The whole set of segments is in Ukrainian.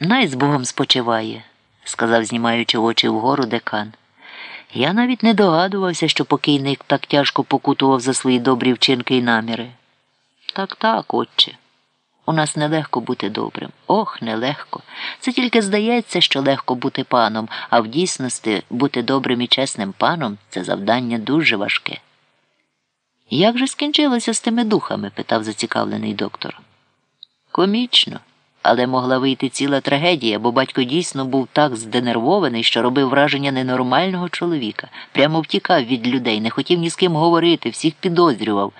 Най з Богом спочиває, сказав, знімаючи очі вгору декан. Я навіть не догадувався, що покійник так тяжко покутував за свої добрі вчинки і наміри. Так, так, отче. У нас нелегко бути добрим. Ох, нелегко. Це тільки здається, що легко бути паном, а в дійсності бути добрим і чесним паном це завдання дуже важке. Як же скінчилося з тими духами? питав зацікавлений доктор. Комічно, але могла вийти ціла трагедія, бо батько дійсно був так зденервований, що робив враження ненормального чоловіка, прямо втікав від людей, не хотів ні з ким говорити, всіх підозрював.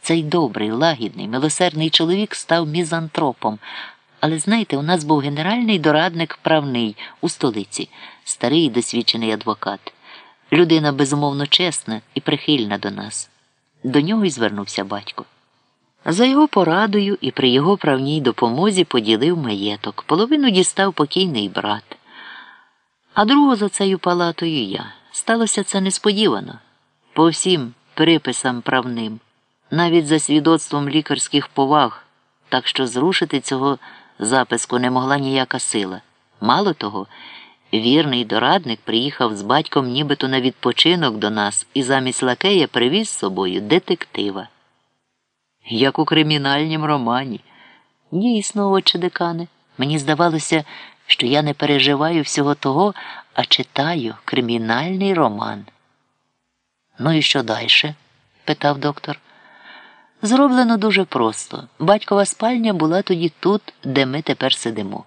Цей добрий, лагідний, милосердний чоловік став мізантропом. Але знаєте, у нас був генеральний дорадник правний у столиці, старий і досвідчений адвокат. Людина безумовно чесна і прихильна до нас. До нього й звернувся батько. За його порадою і при його правній допомозі поділив маєток. Половину дістав покійний брат. А другу за цією палатою я. Сталося це несподівано. По всім приписам правним, навіть за свідоцтвом лікарських поваг, так що зрушити цього записку не могла ніяка сила. Мало того, вірний дорадник приїхав з батьком нібито на відпочинок до нас і замість лакея привіз з собою детектива. Як у кримінальнім романі. Дійсно, отче декане, мені здавалося, що я не переживаю всього того, а читаю кримінальний роман. Ну і що далі? питав доктор. Зроблено дуже просто. Батькова спальня була тоді тут, де ми тепер сидимо.